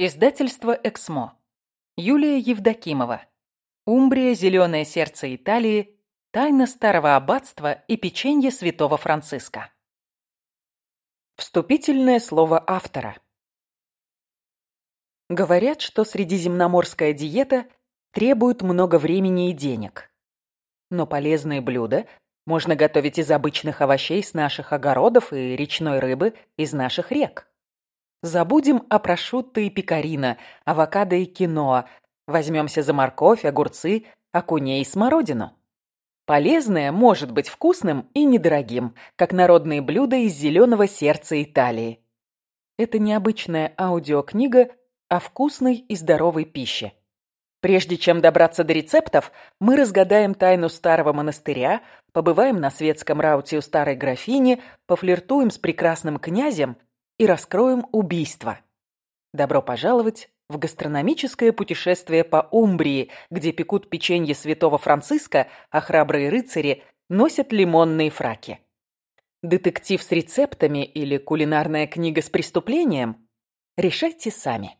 Издательство «Эксмо». Юлия Евдокимова. Умбрия, зеленое сердце Италии, тайна старого аббатства и печенье святого Франциска. Вступительное слово автора. Говорят, что средиземноморская диета требует много времени и денег. Но полезные блюда можно готовить из обычных овощей с наших огородов и речной рыбы из наших рек. Забудем о прошутто и пекарино, авокадо и киноа. Возьмемся за морковь, огурцы, окуней и смородину. Полезное может быть вкусным и недорогим, как народные блюда из зеленого сердца Италии. Это необычная аудиокнига о вкусной и здоровой пище. Прежде чем добраться до рецептов, мы разгадаем тайну старого монастыря, побываем на светском рауте у старой графини, пофлиртуем с прекрасным князем – и раскроем убийство. Добро пожаловать в гастрономическое путешествие по Умбрии, где пекут печенье святого Франциска, а храбрые рыцари носят лимонные фраки. Детектив с рецептами или кулинарная книга с преступлением? Решайте сами.